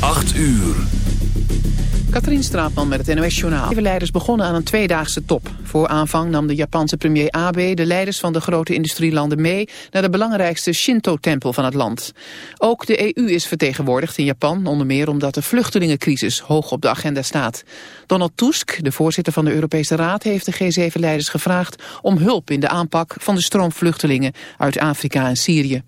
8 uur. Katrien Straatman met het NOS-journaal. De leiders begonnen aan een tweedaagse top. Voor aanvang nam de Japanse premier Abe de leiders van de grote industrielanden mee... naar de belangrijkste Shinto-tempel van het land. Ook de EU is vertegenwoordigd in Japan, onder meer omdat de vluchtelingencrisis hoog op de agenda staat. Donald Tusk, de voorzitter van de Europese Raad, heeft de G7-leiders gevraagd... om hulp in de aanpak van de stroom vluchtelingen uit Afrika en Syrië.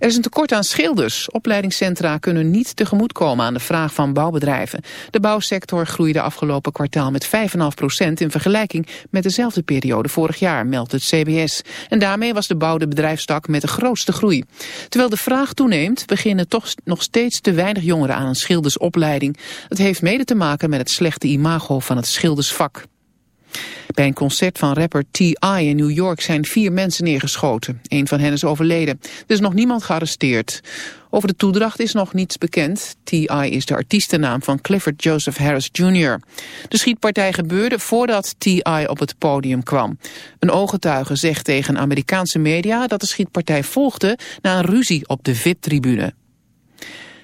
Er is een tekort aan schilders. Opleidingscentra kunnen niet tegemoetkomen aan de vraag van bouwbedrijven. De bouwsector groeide afgelopen kwartaal met 5,5% in vergelijking met dezelfde periode vorig jaar, meldt het CBS. En daarmee was de bouw de bedrijfstak met de grootste groei. Terwijl de vraag toeneemt, beginnen toch nog steeds te weinig jongeren aan een schildersopleiding. Het heeft mede te maken met het slechte imago van het schildersvak. Bij een concert van rapper T.I. in New York zijn vier mensen neergeschoten. Een van hen is overleden. Er is nog niemand gearresteerd. Over de toedracht is nog niets bekend. T.I. is de artiestennaam van Clifford Joseph Harris Jr. De schietpartij gebeurde voordat T.I. op het podium kwam. Een ooggetuige zegt tegen Amerikaanse media dat de schietpartij volgde na een ruzie op de VIP-tribune.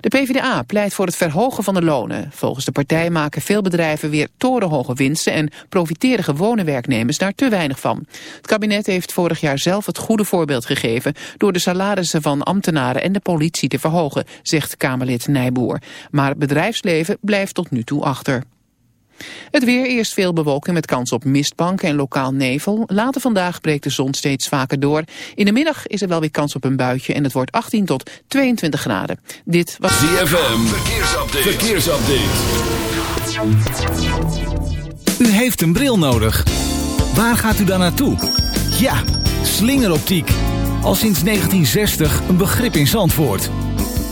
De PvdA pleit voor het verhogen van de lonen. Volgens de partij maken veel bedrijven weer torenhoge winsten... en profiteren gewone werknemers daar te weinig van. Het kabinet heeft vorig jaar zelf het goede voorbeeld gegeven... door de salarissen van ambtenaren en de politie te verhogen, zegt Kamerlid Nijboer. Maar het bedrijfsleven blijft tot nu toe achter. Het weer eerst veel bewolking met kans op mistbanken en lokaal nevel. Later vandaag breekt de zon steeds vaker door. In de middag is er wel weer kans op een buitje en het wordt 18 tot 22 graden. Dit was ZFM, verkeersupdate. verkeersupdate. U heeft een bril nodig. Waar gaat u dan naartoe? Ja, slingeroptiek. Al sinds 1960 een begrip in Zandvoort.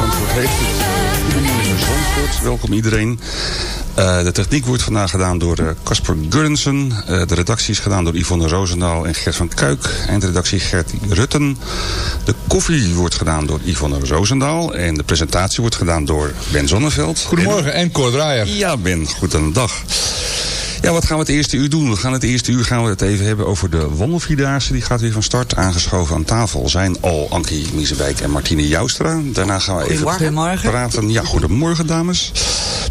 Zandvoort heeft het. Goedemorgen Zandvoort, welkom iedereen. Uh, de techniek wordt vandaag gedaan door eh, Casper uh, Gurrensen. Uh, de redactie is gedaan door Yvonne Roosendaal en Gert van Kuik. En de redactie Gert Rutten. De koffie wordt gedaan door Yvonne Roosendaal. En de presentatie wordt gedaan door Ben Zonneveld. Goedemorgen en, en Cor Draaier. Ja Ben, goed aan de dag. Ja, wat gaan we het eerste uur doen? We gaan het eerste uur gaan we het even hebben over de wandelvierdaagse. Die gaat weer van start. Aangeschoven aan tafel zijn al Ankie Miesewijk en Martine Joustra. Daarna gaan we even goedemorgen. praten. Ja, goedemorgen dames.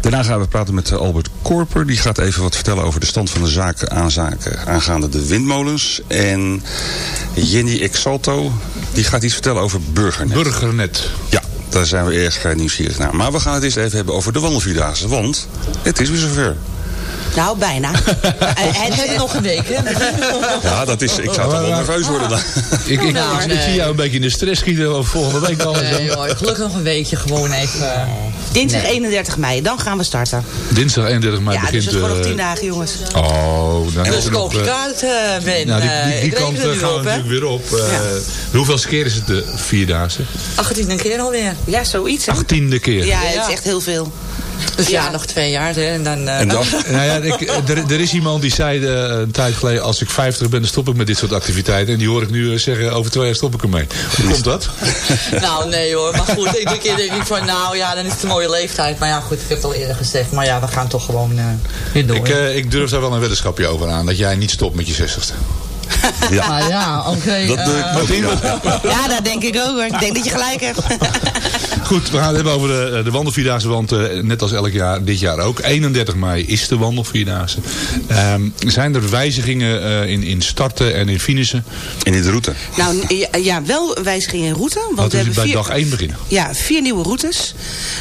Daarna gaan we praten met Albert Korper. Die gaat even wat vertellen over de stand van de zaken, aanzaken aangaande de windmolens. En Jenny Exalto, die gaat iets vertellen over Burgernet. Burgernet. Ja. Daar zijn we erg nieuwsgierig naar. Maar we gaan het eerst even hebben over de wandelvierdaagse. Want het is weer zover. Nou, bijna. Het heeft nog een week, hè? Ja, dat is, ik zou toch wel nerveus worden dan. Ik, ik, nou, nee. ik zie jou een beetje in de stress schieten over volgende week al. Nee, joh, gelukkig nog een weekje gewoon even. Dinsdag nee. 31 mei, dan gaan we starten. Dinsdag 31 mei ja, begint... Ja, dus het wordt nog 10 dagen, jongens. Oh, dan en dus koop je kaart, uh, Ben. Nou, die, die, die kant gaan we natuurlijk weer op. Uh, ja. Hoeveel keer is het de Vierdaagse? 18e keer alweer. Ja, zoiets. 18e keer. Ja, het is echt heel veel. Dus ja, ja nog twee jaar. Hè, en dan, uh, en dan? nou ja, ik, er, er, is iemand die zei uh, een tijd geleden... als ik 50 ben, dan stop ik met dit soort activiteiten. En die hoor ik nu uh, zeggen, over twee jaar stop ik ermee. Hoe komt dat? nou, nee hoor. Maar goed, iedere keer denk ik van... nou ja, dan is het een mooie leeftijd. Maar ja, goed, ik heb het al eerder gezegd. Maar ja, we gaan toch gewoon weer door. Ik, ik durf daar wel een weddenschapje over aan. Dat jij niet stopt met je 60ste. Ja, ah, ja oké. Okay, dat doe ik uh, Ja, dat denk ik ook hoor. Ik denk dat je gelijk hebt. Goed, we gaan het hebben over de, de wandelvierdaagse. Want uh, net als elk jaar, dit jaar ook. 31 mei is de wandelvierdaagse. Um, zijn er wijzigingen uh, in, in starten en in finishen? In de route? Nou ja, ja wel wijzigingen in route. Want Laten we hebben bij vier, dag 1 beginnen. Ja, vier nieuwe routes.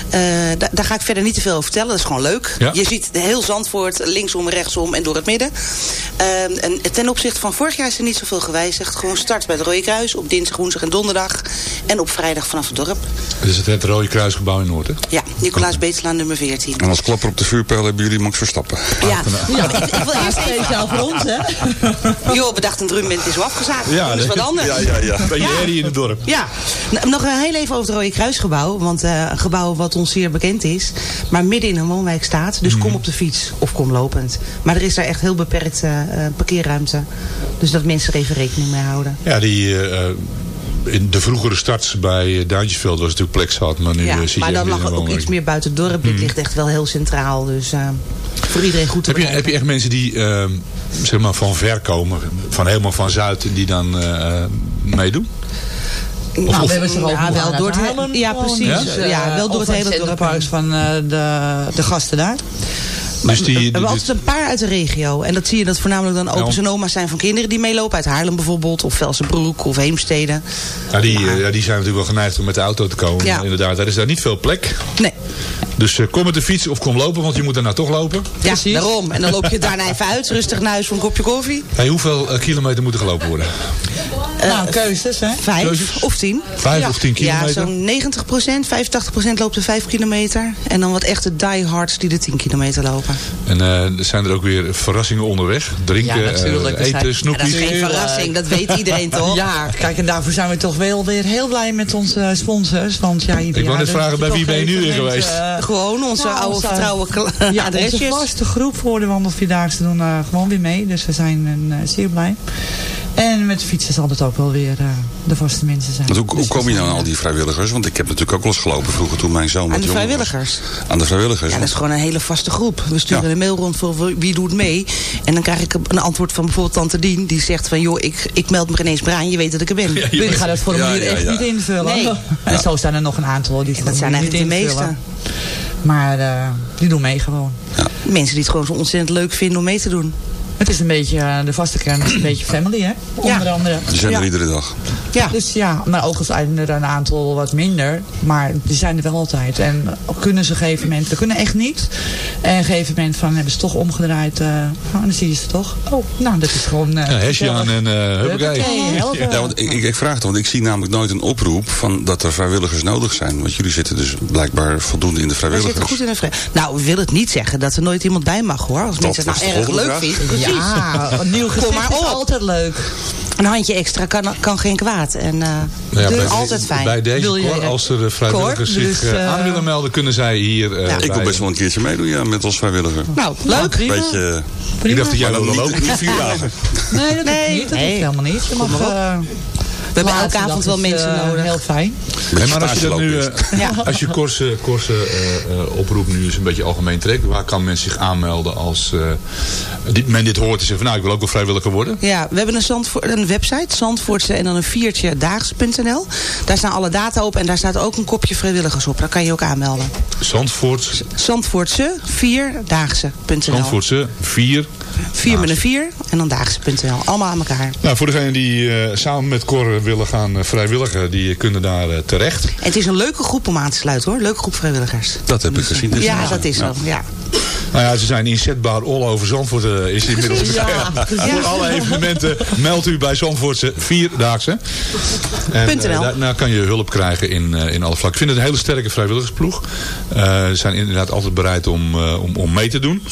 Uh, da daar ga ik verder niet te veel over vertellen. Dat is gewoon leuk. Ja. Je ziet heel Zandvoort linksom, rechtsom en door het midden. Uh, en ten opzichte van vorig jaar is er niet zoveel gewijzigd. Gewoon start bij het Rode Kruis op dinsdag, woensdag en donderdag. En op vrijdag vanaf het dorp. Dus het, het Rode Kruisgebouw in Noord, hè? Ja, Nicolaas Beetslaan nummer 14. En als klapper op de vuurpijl hebben jullie Max Verstappen. Ja, ja ik, ik wil eerst speciaal voor ons, hè? Jo, we dachten een drumband is afgezaagd. Ja, dat is wat anders. Ja, ja, ja. Beetje Ja. herrie in het dorp. Ja, nog een heel even over het Rode Kruisgebouw. Want eh, een gebouw wat ons zeer bekend is. Maar midden in een woonwijk staat. Dus kom op de fiets of kom lopend. Maar er is daar echt heel beperkt eh, eh, parkeerruimte. Dus dat mensen er even rekening mee houden. Ja, die... eh, in de vroegere starts bij Duintjesveld was natuurlijk plek zat. Maar nu Ja, eh, zit maar je echt lag ook iets meer buiten het dorp. Dit ligt echt wel heel centraal. Dus eh, voor iedereen goed te Heb je, heb je echt mensen die eh, zeg maar van ver komen, van helemaal van Zuid, die dan eh, meedoen? Nou, we hebben ze ook Ja, wel door het hele- ja, precies. Dus, Ja, eh, wel door of het hele dorp van eh, de, de gasten daar. Dus die, we hebben dus- altijd een paar uit de regio. En dat zie je dat voornamelijk dan opa's en oma's zijn van kinderen die meelopen. Uit Haarlem bijvoorbeeld. Of Velsenbroek of Heemstede. ja, die, eh, ja, die zijn natuurlijk wel geneigd om met de auto te komen. Ja. Inderdaad, daar is daar niet veel plek. Nee, Dus eh, kom met de fiets of kom lopen, want je moet daarna toch lopen. ja, daarom. En dan loop je daarna even uit. Rustig naar huis voor een kopje koffie. Hey, hoeveel eh, kilometer moet er gelopen worden? nou, keuzes, hè? Vijf Keuzes? of tien. Vijf ja. of tien Ja, kilometer? zo'n 90 procent, 85 procent loopt er vijf kilometer. En dan wat echte diehards die de 10 kilometer lopen. En eh, er zijn er ook weer verrassingen onderweg. Drinken, Ja, natuurlijk. eh, Er zijn- eten, Ja, dat snoepjes. is geen verrassing, dat weet iedereen toch? Ja, kijk, en daarvoor zijn we toch wel weer heel blij met onze sponsors. Want ja, Ik wou net vragen, bij wie ben je nu weer geweest? Eh, Gewoon onze Nou, oude onze- vertrouwen Ja, adresjes. onze vaste groep voor de wandelvierdaagse doen uh, gewoon weer mee. Dus we zijn uh, zeer blij. En met de fietsen zal het ook wel weer uh, de vaste mensen zijn. Hoe, hoe Dus kom je nou aan al die vrijwilligers? Want ik heb natuurlijk ook wel eens gelopen vroeger toen mijn zoon Aan de was. vrijwilligers. Aan de vrijwilligers. Ja, dat is gewoon een hele vaste groep. We sturen Ja. een mail rond voor wie doet mee. En dan krijg ik een antwoord van bijvoorbeeld tante Dien. Die zegt van, joh, ik, ik meld me geen eens Braan. Je weet dat ik er ben. Ik ga dat formulier Ja, ja, echt ja. niet invullen. Nee. En zo zijn er nog een aantal die dat zijn eigenlijk de niet meeste. Maar uh, die doen mee gewoon. Mensen die het gewoon zo ontzettend leuk vinden om mee te doen. Het is een beetje, uh, de vaste kern is een beetje family, hè? Onder Ja. andere. Die zijn er Ja. iedere dag. Ja, Dus ja, maar ook al zijn er een aantal wat minder. Maar die zijn er wel altijd. En kunnen ze op een gegeven moment, dat kunnen echt niet. En op een gegeven moment van, hebben ze toch omgedraaid. Uh, oh, en dan zie je ze toch. Oh, nou, dat is gewoon... Uh, Ja, hesje aan en uh. Ja, want ik, ik, vraag het, want ik zie namelijk nooit een oproep van dat er vrijwilligers nodig zijn. Want jullie zitten dus blijkbaar voldoende in de we zitten vrijwilligers. goed in de vrij. Nou, we willen het niet zeggen dat er nooit iemand bij mag hoor. Als Dat mensen het nou erg leuk vinden. Precies. Ja, een nieuw gezicht maar is altijd leuk. Een handje extra kan, kan geen kwaad. En eh Nou ja, dus bij altijd fijn. Bij deze Wil je- Cor, als er eh, vrijwilligers Cor, zich dus, eh, aan willen melden, kunnen zij hier... eh, Ja. Ik wil best wel een keertje meedoen, ja, met als vrijwilliger. Nou, leuk. prima. Beetje, Ik dacht dat jij lopen. niet, niet vier dagen. Nee, dat Nee, niet. Dat nee. helemaal niet. Je mag, hebben elke avond wel is, mensen eh, nodig. Heel fijn. Maar als je dat nu, eh, Ja. als je Korse, Korse eh, eh, oproep nu eens een beetje algemeen trekt, waar kan men zich aanmelden als eh, die, men dit hoort en zegt van nou ik wil ook wel vrijwilliger worden? Ja, we hebben een, Zandvoort, een website, Zandvoortse en dan een viertje daags.nl. Daar staan alle data op en daar staat ook een kopje vrijwilligers op. Daar kan je ook aanmelden. Zandvoort, Zandvoortse, vierdaagse.nl. Zandvoortse 4. Vier met een vier en dan daagse.nl. Allemaal aan elkaar. Nou, voor degenen die eh, samen met Cor willen gaan eh, vrijwilligen, die kunnen daar eh, terecht. En het is een leuke groep om aan te sluiten hoor. Leuke groep vrijwilligers. Dat heb ik gezien. Dus Ja, dat is zo. Ja. Nou ja, ze zijn inzetbaar all over Zandvoort eh, is inmiddels bekend. Voor alle evenementen meldt u bij Zandvoortse Vierdaagse. En Punt eh, NL. daar- daar kan je hulp krijgen in, eh, in alle vlakken. Ik vind het een hele sterke vrijwilligersploeg. Eh, ze zijn inderdaad altijd bereid om, eh, om, om mee te doen.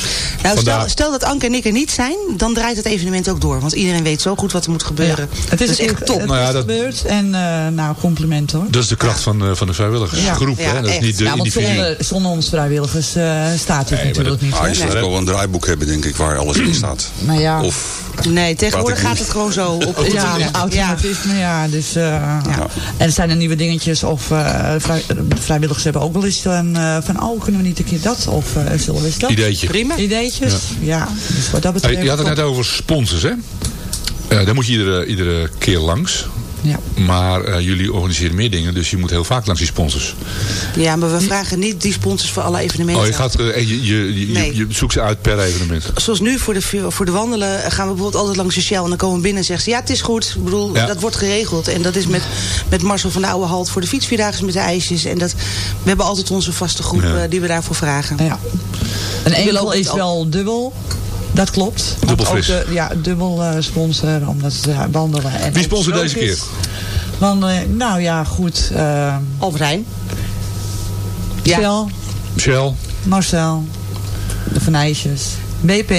Nou, Vandaar- stel, stel dat Anke en ik er niet zijn, dan draait het evenement ook door. Want iedereen weet zo goed wat er moet gebeuren. Het is, dat is echt top. Het Nou ja, is dat- gebeurd en eh, nou, complimenten hoor. Dat is de kracht van, eh, van de vrijwilligersgroep. Ja, hè? Dat is niet de ja, want zonder, zonder ons vrijwilligers eh, staat het Nee, natuurlijk dat- niet. Ah, je zou wel een draaiboek hebben, denk ik, waar alles in staat. Nou ja, Of, Nee, tegenwoordig gaat het gewoon zo. Op, ja, ja, automatisme, ja. Dus, eh, Ja. En er zijn er nieuwe dingetjes of eh, vrij- vrijwilligers hebben ook wel eens een, eh, van, oh, kunnen we niet een keer dat? Of eh, zullen we eens dat? Ideetje. Prima. Ideetjes? Ja. dus wat dat betreft... je had het net over sponsors, hè? Eh, daar moet je iedere, iedere keer langs. Ja. Maar eh, jullie organiseren meer dingen, dus je moet heel vaak langs die sponsors. Ja, maar we vragen niet die sponsors voor alle evenementen. Oh, je, gaat, eh, je, je, je, Nee. je zoekt ze uit per evenement. Zoals nu voor de, voor de wandelen gaan we bijvoorbeeld altijd langs de Shell. En dan komen we binnen en zeggen ze, ja het is goed. Ik bedoel, Ja. dat wordt geregeld. En dat is met, met Marcel van de Oude Halt voor de fietsvierdaagse met de ijsjes. En dat, we hebben altijd onze vaste groep Ja. eh, die we daarvoor vragen. Ja. Een enkel is wel dubbel. Dat klopt. Want Dubbel ook fris. de- ja, dubbel eh, sponsor, omdat ja, wandelen. En Wie sponsort strook deze is. keer? Wandelen, nou ja, goed. eh Albert Heijn. Ja. Shell, Shell. Marcel, de Vanijsjes, BP,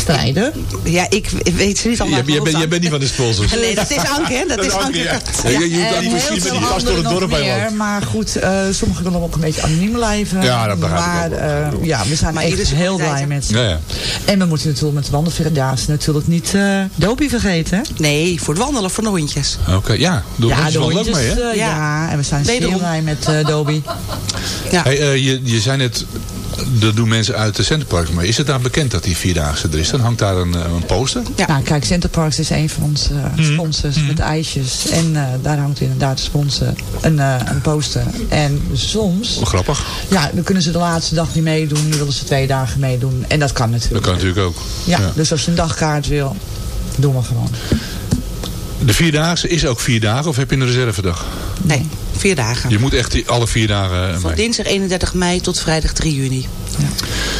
Strijder. Ja, ik weet ze niet allemaal. Jij, jij, bent, jij bent niet van de sponsors. Nee, dat is Anke, hè? Dat, is Anke. ja. Ja. Ja, je, je, je, heel misschien met die gast door het dorp meer. Maar goed, eh, sommigen willen ook een beetje anoniem blijven. Ja, dat begrijp ik Maar ook wel. eh, ja, we zijn Maar echt heel blij met ze. Ja, ja. En we moeten natuurlijk met de wandelvierdaagse natuurlijk niet eh Dopie vergeten. hè? Nee, voor het wandelen, voor de hondjes. Oké, ja. Doe Ja, de wel leuk hondjes, mee, hè? ja. Ja. en we zijn zeer blij met eh Dobie. Ja. Hey, eh, je, je zei net, dat doen mensen uit de Centerparks mee. Is het daar bekend dat die Vierdaagse er is? Dan hangt daar een, eh, een poster. Ja. Nou, kijk, Centerparks is een van onze eh, Mhm. sponsors met ijsjes. En eh, daar hangt inderdaad de sponsor een, eh, een poster. En soms, grappig. ja, dan kunnen ze de laatste dag niet meedoen. Nu willen ze twee dagen meedoen. En dat kan Dat natuurlijk. kan natuurlijk ook. Ja, dus als je een dagkaart wil, doen we gewoon. De Vierdaagse is ook vier dagen of heb je een reservedag? Nee, vier dagen. Je moet echt die, alle vier dagen eh, Van mee. dinsdag 31 mei tot vrijdag 3 juni.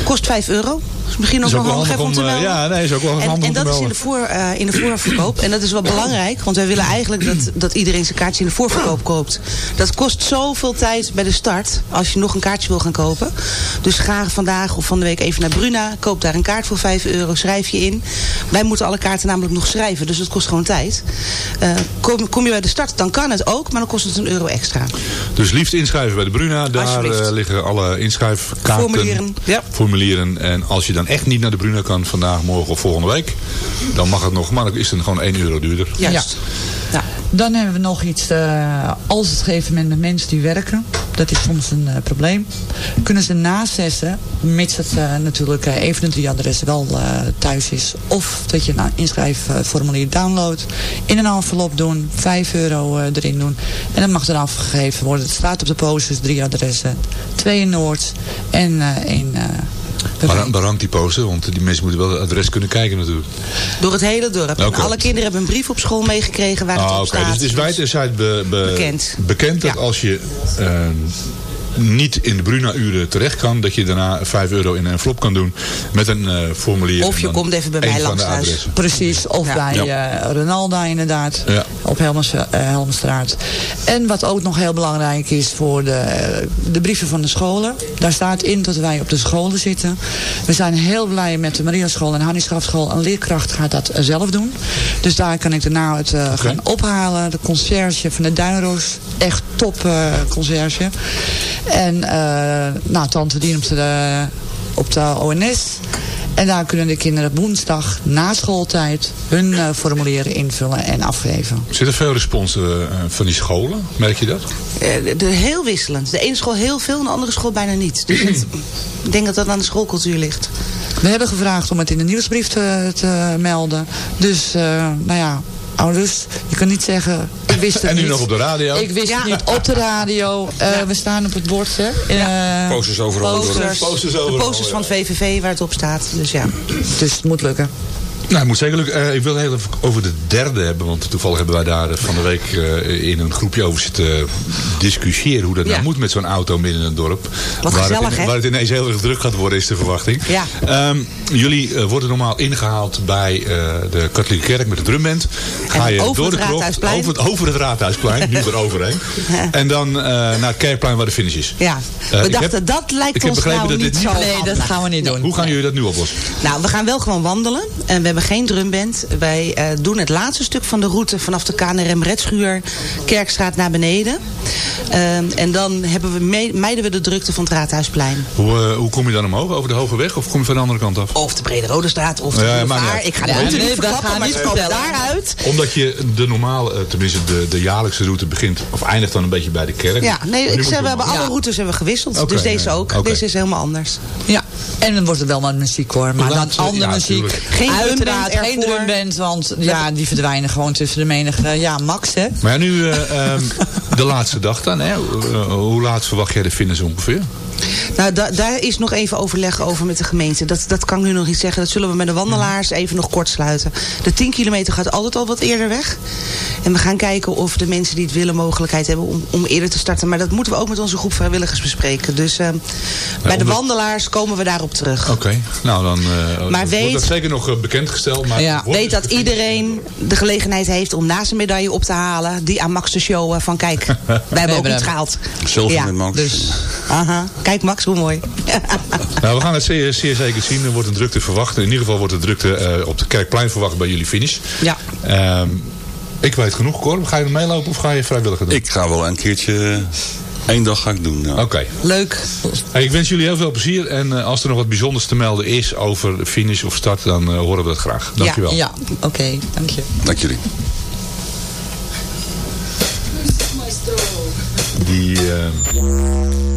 Kost 5 euro. is misschien ook Is ook wel handig om te eh, melden. ja, nee, is ook wel en, handig en dat is in de, voor, eh, in de voorverkoop. En dat is wel belangrijk. Want wij willen eigenlijk dat, dat iedereen zijn kaartje in de voorverkoop koopt. Dat kost zoveel tijd bij de start. Als je nog een kaartje wil gaan kopen. Dus ga vandaag of van de week even naar Bruna. Koop daar een kaart voor 5 euro. Schrijf je in. Wij moeten alle kaarten namelijk nog schrijven. Dus dat kost gewoon tijd. Eh, kom, kom je bij de start, dan kan het ook. Maar dan kost het een euro extra. Dus liefst inschrijven bij de Bruna. Daar liggen alle inschrijfkaarten. Formulieren, ja. Formulieren. En als je dan echt niet naar de Bruna kan vandaag, morgen of volgende week. Dan mag het nog, maar dan is het gewoon 1 euro duurder. Juist. Ja. Dan hebben we nog iets, eh, als het gegeven moment met mensen die werken, dat is soms een eh, probleem, kunnen ze nazessen, mits het eh, natuurlijk even een drie adres wel thuis is, of dat je een inschrijfformulier downloadt, in een envelop doen, 5 euro erin doen, en dat mag dan afgegeven worden. Het staat op de posters, drie adressen, twee in Noord en één... waar hangt die poster? Want die mensen moeten wel het adres kunnen kijken natuurlijk. Door het hele dorp. En. Alle kinderen hebben een brief op school meegekregen waar het Ah, op oké. staat. Dus het is wijd en zijd be, be- Bekend. bekend dat Ja. als je eh, niet in de Bruna-uren terecht kan, dat je daarna 5 euro in een envelop kan doen met een uh, formulier. Of je komt even bij mij langs huis. Precies, of ja. bij ja. Uh, Renalda inderdaad, ja. op Helmers, uh, Helmstraat. En wat ook nog heel belangrijk is voor de, de brieven van de scholen. Daar staat in dat wij op de scholen zitten. We zijn heel blij met de Maria School en Hannieschafschool. Een leerkracht gaat dat zelf doen. Dus daar kan ik daarna het okay. gaan ophalen. De conciërge van de Duinroos, echt top conciërge. En nou, tante Dien op de, op de ONS. En daar kunnen de kinderen woensdag na schooltijd hun uh, formulieren invullen en afgeven. Zit er veel respons uh, van die scholen? Merk je dat? Uh, de, heel wisselend. De ene school heel veel en de andere school bijna niet. Dus het, ik denk dat dat aan de schoolcultuur ligt. We hebben gevraagd om het in de nieuwsbrief te, te melden. Dus, nou ja, ouders. Je kan niet zeggen, ik wist het En nu niet. nog op de radio. Ik wist het niet op de radio. Uh, ja. We staan op het bord, hè. Ja. Uh, posters overal. Posters, posters overal. De posters van het VVV waar het op staat. Dus ja. Dus het moet lukken. Nou, het moet zeker lukken. Uh, ik wil heel even over de derde hebben. Want toevallig hebben wij daar van de week uh, in een groepje over zitten discussiëren. Hoe dat ja. nou moet met zo'n auto midden in een dorp. Wat waar, gezellig, het in, waar het ineens heel erg druk gaat worden, is de verwachting. Ja. Um, jullie uh, worden normaal ingehaald bij de katholieke kerk met de drumband. Ga en je over door de het krocht, over, het, over het Raadhuisplein. nu eroverheen. En dan naar het kerkplein waar de finish is. Ja, we dachten heb, dat lijkt ons nou dat niet zo Nee, dat gaan we niet doen. Hoe gaan jullie dat nu oplossen? Nou, we gaan wel gewoon wandelen. En we hebben geen drumband. Wij uh, doen het laatste stuk van de route vanaf de KNRM Redschuur Kerkstraat naar beneden. Uh, en dan hebben we mee, mijden we de drukte van het Raadhuisplein. Hoe, uh, hoe kom je dan omhoog? Over de Hoge Weg of kom je van de andere kant af? Of de Brede Rode Straat of de ja. Ik ga de route nee, niet verklappen, maar daaruit. Omdat je de normale, tenminste de, de jaarlijkse route begint of eindigt dan een beetje bij de kerk. Ja, nee, ik zeg, we hebben alle routes hebben gewisseld. Okay, dus deze ook. Okay. Deze is helemaal anders. Ja, en dan wordt het wel wat muziek hoor. Maar dan andere muziek. Geen Uiteraard geen drumband, want ja, die verdwijnen gewoon tussen de menige. Ja, max hè. Maar ja, nu uh, um, de laatste dag dan. Hè? Uh, hoe laat verwacht jij de finish ongeveer? Nou, da daar is nog even overleg over met de gemeente. Dat, dat kan ik nu nog niet zeggen. Dat zullen we met de wandelaars even nog kort sluiten. De 10 kilometer gaat altijd al wat eerder weg. En we gaan kijken of de mensen die het willen mogelijkheid hebben om, om eerder te starten. Maar dat moeten we ook met onze groep vrijwilligers bespreken. Dus uh, bij de wandelaars komen we daarop terug. Oké, okay. nou dan uh, maar weet, wordt dat zeker nog bekendgesteld. Maar ja. Weet dat iedereen de gelegenheid heeft om na zijn medaille op te halen. Die aan Max te showen van kijk, wij hebben ook iets gehaald. Zelfs ja. met Max. Dus, aha. Kijk Max, hoe mooi. nou, we gaan het zeer, zeer zeker zien. Er wordt een drukte verwacht. In ieder geval wordt de drukte uh, op de Kerkplein verwacht bij jullie finish. Ja. Um, ik weet genoeg, Cor. Ga je er meelopen of ga je vrijwilliger doen? Ik ga wel een keertje... Eén dag ga ik doen. Ja. Oké. Okay. Leuk. Hey, ik wens jullie heel veel plezier. En uh, als er nog wat bijzonders te melden is over finish of start, dan uh, horen we dat graag. Dankjewel. Ja, ja. oké. Okay. Dank je. Dank jullie. Die... Uh...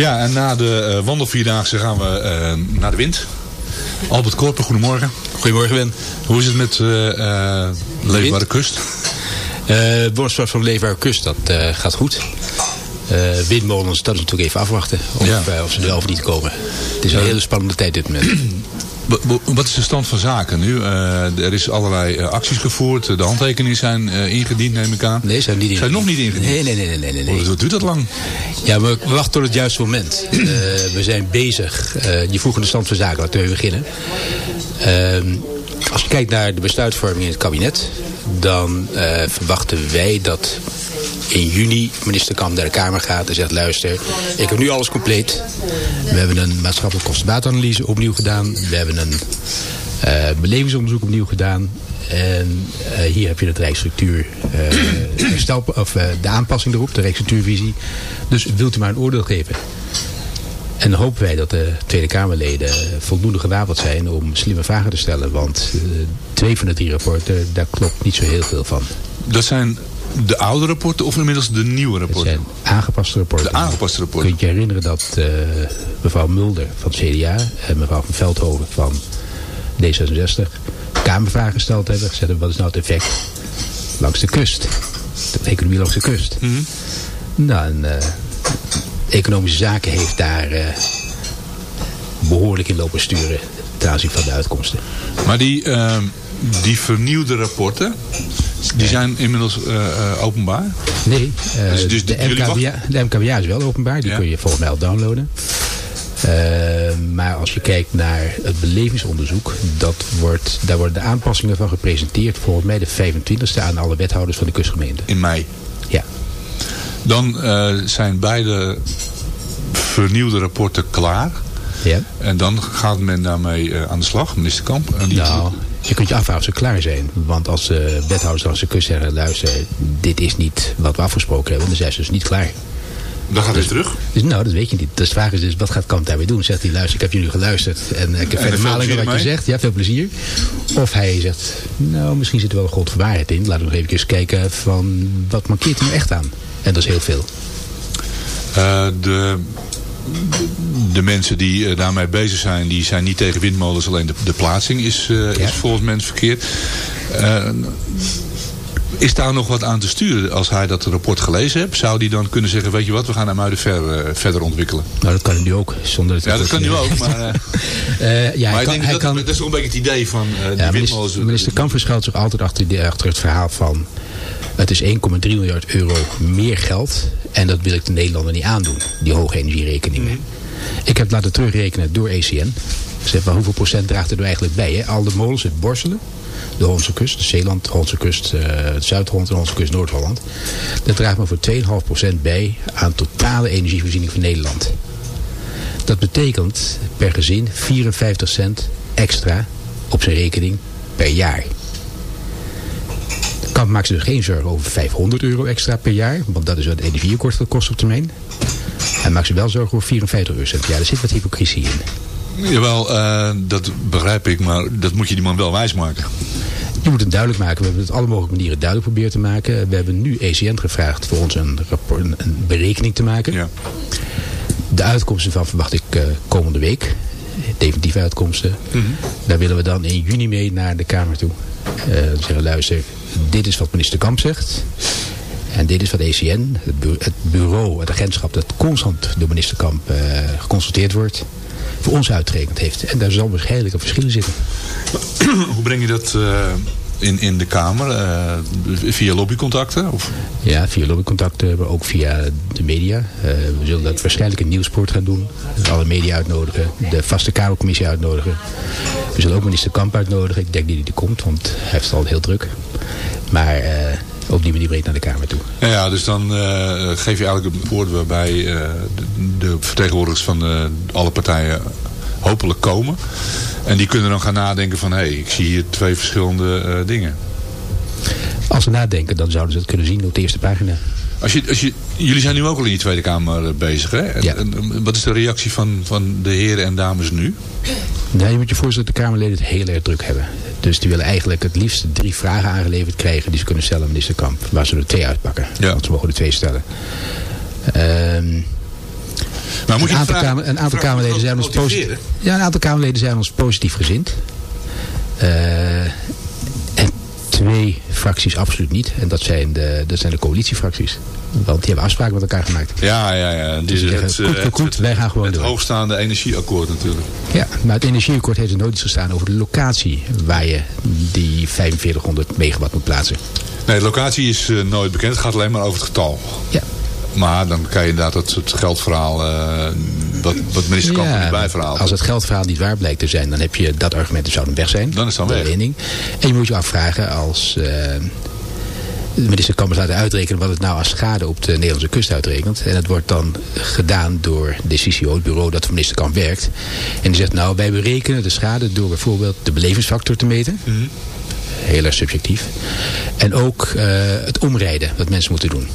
Ja, en na de eh, wandelvierdaagse gaan we eh, naar de wind. Albert Korper, goedemorgen. Goedemorgen Ben. Hoe is het met eh, Leefbare Kust? Het Borstpas van Leefbare Kust, dat gaat goed. Eh, windmolens, dat is natuurlijk even afwachten of, Ja. of ze er wel of niet komen. Het is een hele spannende tijd dit moment. Wa- wa- Wat is de stand van zaken nu? Eh, er is allerlei eh, acties gevoerd. De handtekeningen zijn eh, ingediend, neem ik aan. Nee, zijn niet Zijn nog niet ingediend? Nee, nee, nee, nee, nee. nee. Oh, Wat duurt dat lang? Ja, we, wachten tot het juiste moment. We zijn bezig. Je vroeg in de stand van zaken, laten we beginnen. Ehm, als je kijkt naar de besluitvorming in het kabinet... dan verwachten wij dat in juni minister Kamp naar de Kamer gaat en zegt... luister, ik heb nu alles compleet. We hebben een maatschappelijk kostenbaatanalyse opnieuw gedaan. We hebben een eh, belevingsonderzoek opnieuw gedaan. En eh, hier heb je het Rijksstructuur, eh, herstel, of, de aanpassing erop, de Rijksstructuurvisie. Dus wilt u maar een oordeel geven? En dan hopen wij dat de Tweede Kamerleden voldoende gewapend zijn om slimme vragen te stellen. Want twee van de drie rapporten, daar klopt niet zo heel veel van. Dat zijn de oude rapporten of inmiddels de nieuwe Het rapporten? zijn aangepaste rapporten. De aangepaste rapporten. je je herinneren dat eh, mevrouw Mulder van het CDA en mevrouw van Veldhoven van D66 Kamervragen gesteld hebben. Gezegd hebben, wat is nou het effect langs de kust? De economie langs de kust. Mhm. Nou, en, eh, Economische Zaken heeft daar eh, behoorlijk in lopen sturen ten aanzien van de uitkomsten. Maar die, ehm, die vernieuwde rapporten, die zijn inmiddels eh, eh, openbaar? Nee, eh, Dus- dus de, MKBA, de MKBA is wel openbaar. Die Ja. kun je volgens mij al downloaden. Maar als je kijkt naar het belevingsonderzoek, dat wordt, daar worden de aanpassingen van gepresenteerd volgens mij de 25e aan alle wethouders van de kustgemeente. In mei. Ja. Dan zijn beide vernieuwde rapporten klaar. ja. En dan gaat men daarmee aan de slag, minister Kamp. En die- Nou, je kunt je afvragen of ze klaar zijn. Want als de wethouders langs de kust zeggen, luister, dit is niet wat we afgesproken hebben, dan zijn ze dus niet klaar. dan gaat hij terug. Dus nou, dat weet je niet. Dus de vraag is dus, wat gaat Kamp daarmee doen? Zegt hij, luister, ik heb jullie geluisterd en eh, ik heb verder veel malingen wat je zegt. Ja, veel plezier. Of hij zegt, nou, misschien zit er wel een van waarheid in. Laten we nog even kijken van, wat mankeert er nou echt aan? En dat is heel veel. Eh, de, de mensen die eh, daarmee bezig zijn, die zijn niet tegen windmolens. Alleen de, de plaatsing is, eh, Ja. is volgens mensen verkeerd. Eh, is daar nog wat aan te sturen? Als hij dat rapport gelezen heeft, zou hij dan kunnen zeggen... weet je wat, we gaan hem eh, verder ontwikkelen. Nou, dat kan hij nu ook. Zonder dat Ja, dat kan nu ook. Maar, ja, maar hij ik kan, denk hij dat, kan, dat is toch een beetje het idee van eh die Ja, minister, windmolens. minister Kamp verschuilt zich altijd achter, die- achter het verhaal van... het is 1,3 miljard euro meer geld... en dat wil ik de Nederlander niet aandoen, die hoge energierekeningen. Ik heb laten terugrekenen door ECN. Zeg maar, hoeveel procent draagt er nou eigenlijk bij? Hè? Al de molens in Borselen, de Hollandse kust, de Zeeland, de Hollandse kust, eh, Zuid-Holland en de Hollandse kust, Noord-Holland. Dat draagt maar voor 2,5 procent bij aan totale energievoorziening van Nederland. Dat betekent per gezin 54 cent extra op zijn rekening per jaar. Kamp maakt zich dus geen zorgen over 500 euro extra per jaar. Want dat is wat het energieakkoord dat kost op termijn. Hij maakt zich wel zorgen over 54 euro per jaar. Er zit wat hypocrisie in. Jawel, eh, dat begrijp ik. Maar dat moet je die man wel wijsmaken. Je moet het duidelijk maken. We hebben het op alle mogelijke manieren duidelijk proberen te maken. We hebben nu ECN gevraagd voor ons een, rapport, een, een berekening te maken. Ja. De uitkomsten van verwacht ik eh, komende week. Definitieve uitkomsten. Daar willen we dan in juni mee naar de Kamer toe. Eh, zeggen, luister, dit is wat minister Kamp zegt. En dit is wat ECN, het, bu- het bureau, het agentschap dat constant door minister Kamp eh, geconsulteerd wordt, voor ons uitgerekend heeft. En daar zal waarschijnlijk een verschil in zitten. Hoe breng je dat eh, in, in de Kamer? eh, via lobbycontacten? Of? Ja, via lobbycontacten, maar ook via de media. Eh, we zullen dat waarschijnlijk in Nieuwsport gaan doen. Alle media uitnodigen. De vaste Kamercommissie uitnodigen. We zullen ook minister Kamp uitnodigen. Ik denk niet dat hij komt, want hij heeft het al heel druk. Maar eh, op die manier breed naar de Kamer toe. Ja, ja, dus dan geef je eigenlijk een woord waarbij de, de vertegenwoordigers van alle partijen hopelijk komen. En die kunnen dan gaan nadenken van, hé, hey, ik zie hier twee verschillende eh, dingen. Als ze nadenken, dan zouden ze het kunnen zien op de eerste pagina. Als je, als je, jullie zijn nu ook al in je Tweede Kamer eh, bezig, hè? En, Ja. en wat is de reactie van, van de heren en dames nu? Nou, je moet je voorstellen dat de Kamerleden het heel erg druk hebben. Dus die willen eigenlijk het liefst drie vragen aangeleverd krijgen... die ze kunnen stellen aan minister Kamp. Waar ze er twee uitpakken. Ja. Want ze mogen er twee stellen. Ehm, Maar moet je een, aantal kamer, een aantal Kamerleden zijn ons positief. Ja, een aantal Kamerleden zijn ons positief gezind. Eh, en twee fracties absoluut niet. En dat zijn de, dat zijn de coalitiefracties. Want die hebben afspraken met elkaar gemaakt. Ja, ja, ja. Dus Die zeggen, het, eh, goed, goed, goed, wij gaan gewoon het door. hoogstaande energieakkoord natuurlijk. Ja, maar het energieakkoord heeft er nooit iets gestaan over de locatie waar je die 4500 megawatt moet plaatsen. Nee, de locatie is eh, nooit bekend. Het gaat alleen maar over het getal. Ja. Maar dan kan je inderdaad het, het geldverhaal, eh, wat, wat minister Kamp er niet bijverhaalt. als het geldverhaal niet waar blijkt te zijn, dan heb je dat argument dus zou dan weg zijn. Dan is dan weg. lening. En je moet je afvragen als eh, de minister Kamp laten uitrekenen wat het nou als schade op de Nederlandse kust uitrekent. En het wordt dan gedaan door de CCO, het bureau dat voor minister Kamp werkt. En die zegt nou wij berekenen de schade door bijvoorbeeld de belevingsfactor te meten. Mhm. Heel erg subjectief. En ook eh, het omrijden wat mensen moeten doen.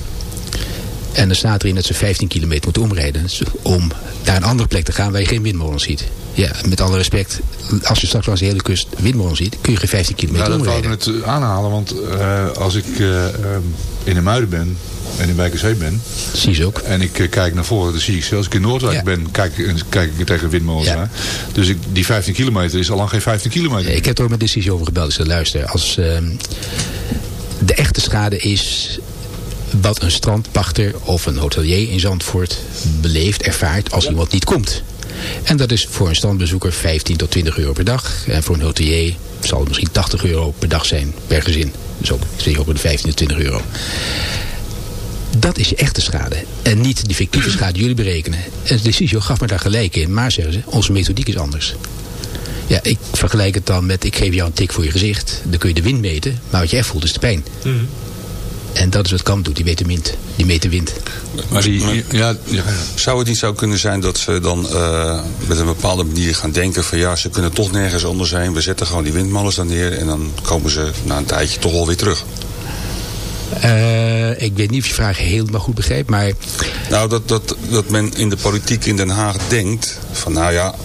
En dan staat erin dat ze 15 kilometer moeten omrijden. Dus om naar een andere plek te gaan waar je geen windmolen ziet. Ja, met alle respect. Als je straks langs de hele kust windmolen ziet, kun je geen 15 kilometer Nou, dat wou ik omrijden. net eh, aanhalen, want eh, als ik eh, ehm, in de Muiden ben en in Wijkerzee ben... Zie ze ook. En ik kijk naar voren, dan zie ik ze. Als ik in Noordwijk Ja. ben, kijk, ik- kijk ik tegen windmolens Ja. Dus ik, die 15 kilometer is al lang geen 15 kilometer. Ik heb er ook met decisie over gebeld. Dus luister, als ehm, de echte schade is wat een strandpachter of een hotelier in Zandvoort beleeft, ervaart als iemand niet komt. En dat is voor een strandbezoeker 15 tot 20 euro per dag. En voor een hotelier zal het misschien 80 euro per dag zijn per gezin. Dus ook, zeg ook de 15 tot 20 euro. Dat is je echte schade. En niet die fictieve schade die jullie berekenen. En de Decisio gaf me daar gelijk in. Maar zeggen ze, onze methodiek is anders. Ja, ik vergelijk het dan met, ik geef jou een tik voor je gezicht. Dan kun je de wind meten. Maar wat je echt voelt is de pijn. En dat is wat Kamp doet. Die meet de wind. Die meet de wind. Maar die, ja, ja, Zou het niet zo kunnen zijn dat ze dan eh, met een bepaalde manier gaan denken van ja, ze kunnen toch nergens anders zijn. We zetten gewoon die windmolens dan neer en dan komen ze na een tijdje toch wel weer terug. Eh, ik weet niet of je vraag helemaal goed begrijpt. Maar Nou, dat, dat, dat men in de politiek in Den Haag denkt van nou ja,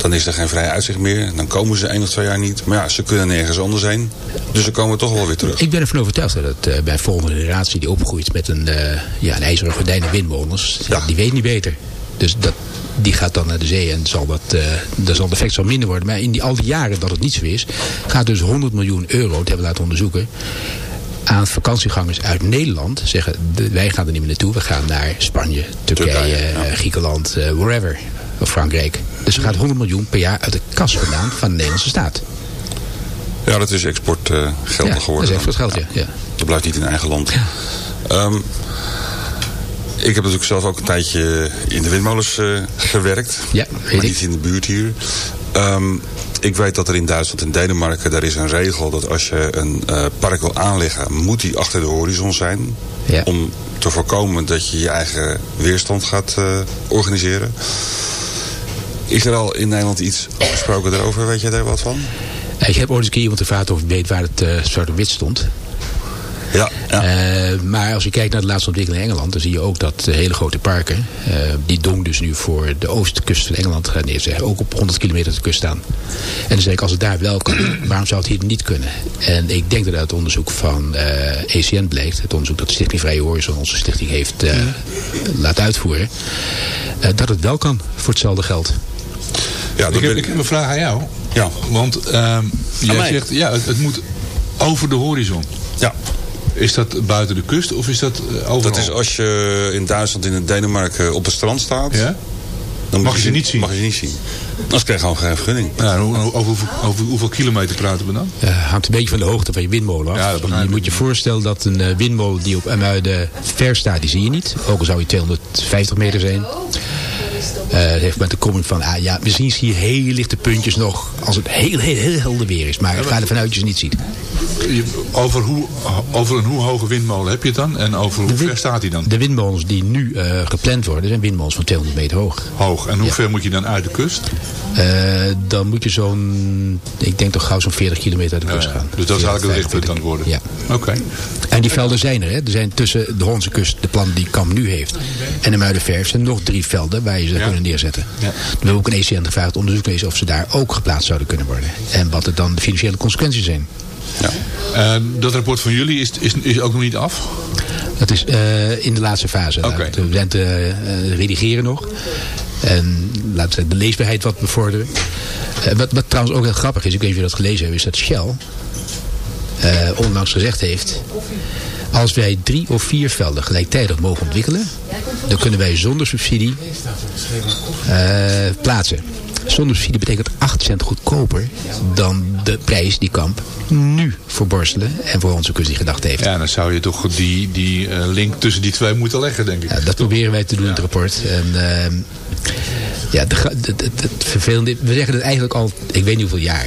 dan is er geen vrij uitzicht meer. Dan komen ze één of twee jaar niet. Maar ja, ze kunnen nergens anders zijn. Dus ze komen toch wel weer terug. ik ben ervan overtuigd dat het eh, bij de volgende generatie die opgroeit met een, eh, ja, een ijzeren gordijn en windmolens. Ja. Die weet niet beter. Dus dat, die gaat dan naar de zee en zal dat, eh dan zal het effect zal minder worden. Maar in die, al die jaren dat het niet zo is, gaat dus 100 miljoen euro, dat hebben we laten onderzoeken, aan vakantiegangers uit Nederland zeggen, wij gaan er niet meer naartoe. We gaan naar Spanje, Turkije, Turkije, ja. Griekenland, wherever. Of Frankrijk. Dus er gaat 100 miljoen per jaar uit de kas vandaan van de Nederlandse staat. Ja, dat is exportgeld Ja, geworden. dat is exportgeld, ja. ja. Dat blijft niet in eigen land. Ehm, ik heb natuurlijk zelf ook een tijdje in de windmolens eh, gewerkt. Ja, weet maar ik. niet in de buurt hier. Ehm, ik weet dat er in Duitsland en Denemarken, daar is een regel dat als je een eh, park wil aanleggen, moet die achter de horizon zijn. Ja. Om te voorkomen dat je je eigen weerstand gaat eh, organiseren. Is er al in Nederland iets afgesproken daarover? Weet jij daar wat van? Ik heb ooit eens een keer iemand gevraagd of ik weet waar het eh, zwart op wit stond. Ja, ja. Eh, maar als je kijkt naar de laatste ontwikkeling in Engeland, dan zie je ook dat eh, hele grote parken, eh, die Dong dus nu voor de oostkust van Engeland gaat neerzetten, ook op 100 kilometer de kust staan. En dan zeg ik, als het daar wel kan, waarom zou het hier niet kunnen? En ik denk dat uit het onderzoek van ECN blijkt, het onderzoek dat de Stichting Vrije Horizon, onze stichting, heeft laten uitvoeren, dat het wel kan voor hetzelfde geld. Ja ik, dat heb, ben ik heb een vraag aan jou. Ja. Want ehm, jij zegt, ja, het, het moet over de horizon. Ja. Is dat buiten de kust of is dat eh, overal? Dat is als je in Duitsland en in Denemarken op het strand staat. Ja? Dan Mag je ze niet zien? Mag je ze niet zien. Anders krijg je gewoon geen vergunning. Ja, over, over, over hoeveel kilometer praten we dan? Eh, hangt een beetje van de hoogte van je windmolen af. Ja, dat je moet je voorstellen dat een eh, windmolen die op Emuiden ver staat, die zie je niet. Ook al zou hij 250 meter zijn. Het heeft met de koming van, ah, ja, misschien zie je heel lichte puntjes nog als het heel, heel, heel helder weer is. Maar ga ervan uit dat je ze niet ziet. Over, hoe, over een hoe hoge windmolen heb je het dan? En over hoe ver staat hij dan? De windmolens die nu eh, gepland worden, zijn windmolens van 200 meter hoog. Hoog. En hoe ver moet je dan uit de kust? Eh, dan moet je zo'n, ik denk toch gauw zo'n 40 kilometer uit de kust Ja, gaan. Dus dat is eigenlijk het 40, lichtpunt aan het worden? Ja. Oké. En die velden zijn er. Hè. Er zijn tussen de Hollandse kust, de plan die Kamp nu heeft, en de Muidenverf zijn nog drie velden waar je ze Ja. kunnen neerzetten. Ja. We hebben ook een ECN gevraagd onderzoek lezen of ze daar ook geplaatst zouden kunnen worden. En wat er dan de financiële consequenties zijn. Eh, dat rapport van jullie is, is, is ook nog niet af? Dat is eh, in de laatste fase. Oké. We zijn te eh, redigeren nog. En laten we de leesbaarheid wat bevorderen. Eh, wat, wat trouwens ook heel grappig is, ik weet niet of je dat gelezen hebt, is dat Shell onlangs gezegd heeft... Als wij drie of vier velden gelijktijdig mogen ontwikkelen... dan kunnen wij zonder subsidie plaatsen. Zonder subsidie betekent 8 cent goedkoper dan de prijs die Kamp nu voor Borstelen en voor onze kust die gedacht heeft. Ja, dan zou je toch die, die eh, link tussen die twee moeten leggen, denk ik. Ja, dat proberen wij te doen in het rapport. En, ehm, ja, de- het vervelende, we zeggen het eigenlijk al, ik weet niet hoeveel jaar.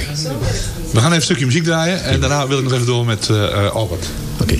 We gaan even een stukje muziek draaien. En daarna wil ik nog even door met eh, eh, Albert. Oké.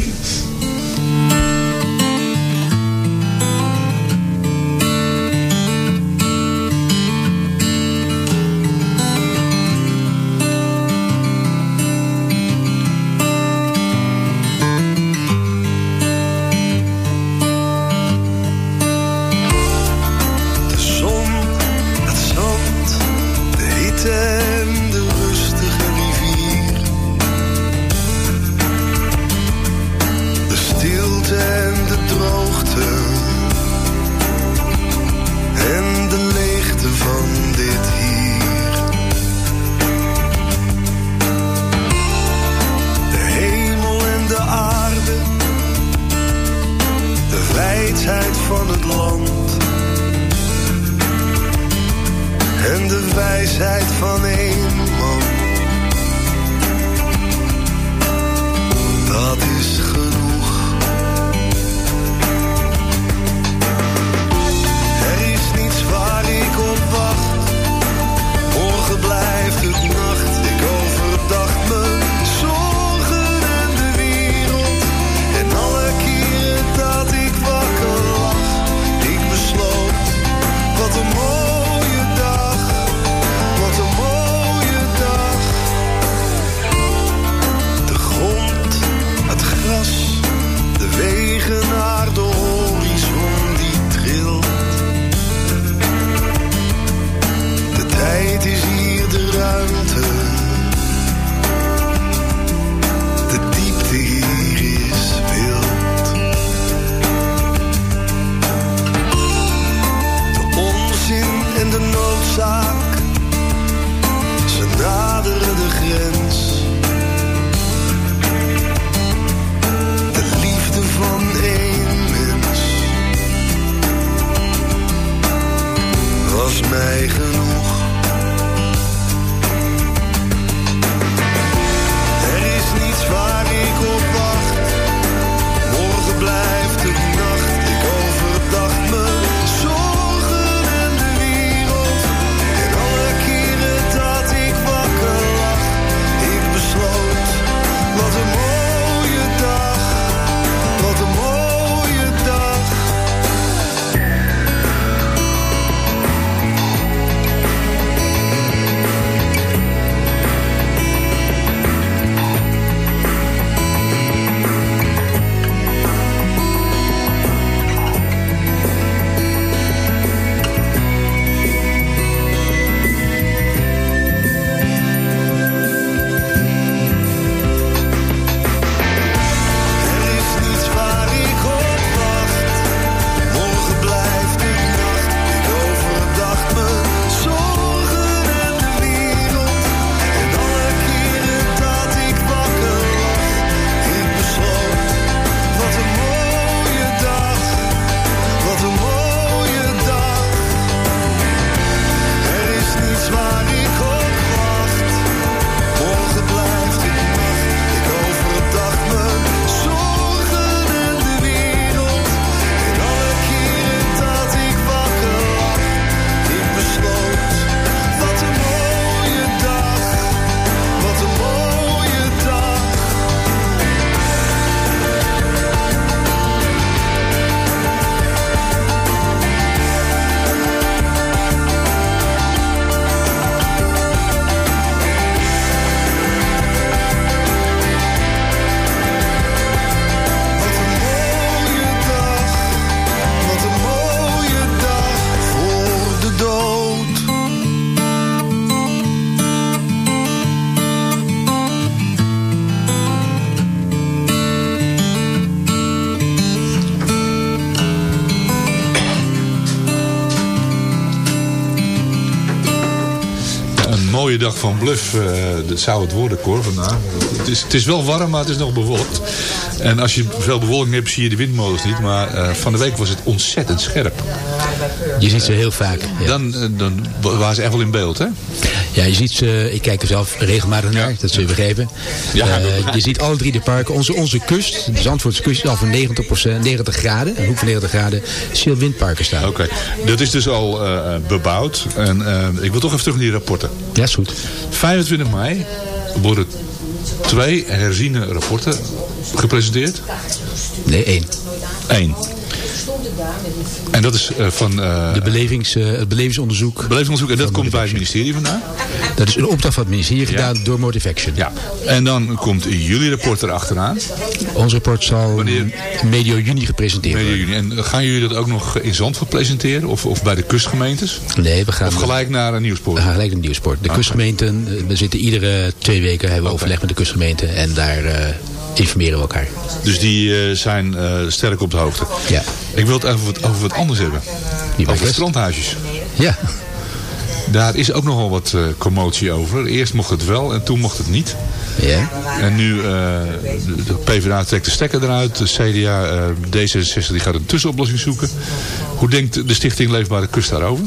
Dag van bluff, eh, dat zou het worden, Cor, vandaag. Het is, het is wel warm, maar het is nog bewolkt. En als je veel bewolking hebt, zie je de windmolens niet. Maar eh, van de week was het ontzettend scherp. Je ziet ze heel vaak. Ja. Dan, eh, dan waren ze echt wel in beeld, hè? Ja, je ziet ze, ik kijk er zelf regelmatig naar, dat zul je begrijpen. Ja, Eh, je ziet alle drie de parken. Onze, onze kust, de Zandvoortse kust, is al van 90%, 90 graden, een hoek van 90 graden, veel windparken staan. Oké, dat is dus al eh, bebouwd. En eh, ik wil toch even terug naar die rapporten. Ja, is goed. 25 mei worden twee herziene rapporten gepresenteerd. Nee, één. Eén. En dat is eh, van... De belevings, eh, het belevingsonderzoek. Belevingsonderzoek, en dat komt bij het ministerie vandaan? Dat is een opdracht van het ministerie gedaan door Motive Action. Ja. En dan komt jullie rapport erachteraan. Ons rapport zal medio juni gepresenteerd Medio worden. juni. En gaan jullie dat ook nog in Zandvoort presenteren? Of, of bij de kustgemeentes? Nee, we gaan... Of gelijk naar een nieuwspoort? We gaan gelijk naar Nieuwsport. De kustgemeenten, eh, we zitten iedere twee weken, hebben we overleg met de kustgemeenten. En daar eh, informeren we elkaar. Dus die eh, zijn eh, sterk op de hoogte. Ja. Ik wil het even wat, over wat anders hebben. Die over strandhuisjes. Ja. Daar is ook nogal wat eh, commotie over. Eerst mocht het wel en toen mocht het niet. Ja. En nu, eh, de, PvdA trekt de stekker eruit. De CDA, eh, D66 die gaat een tussenoplossing zoeken. Hoe denkt de stichting Leefbare Kust daarover?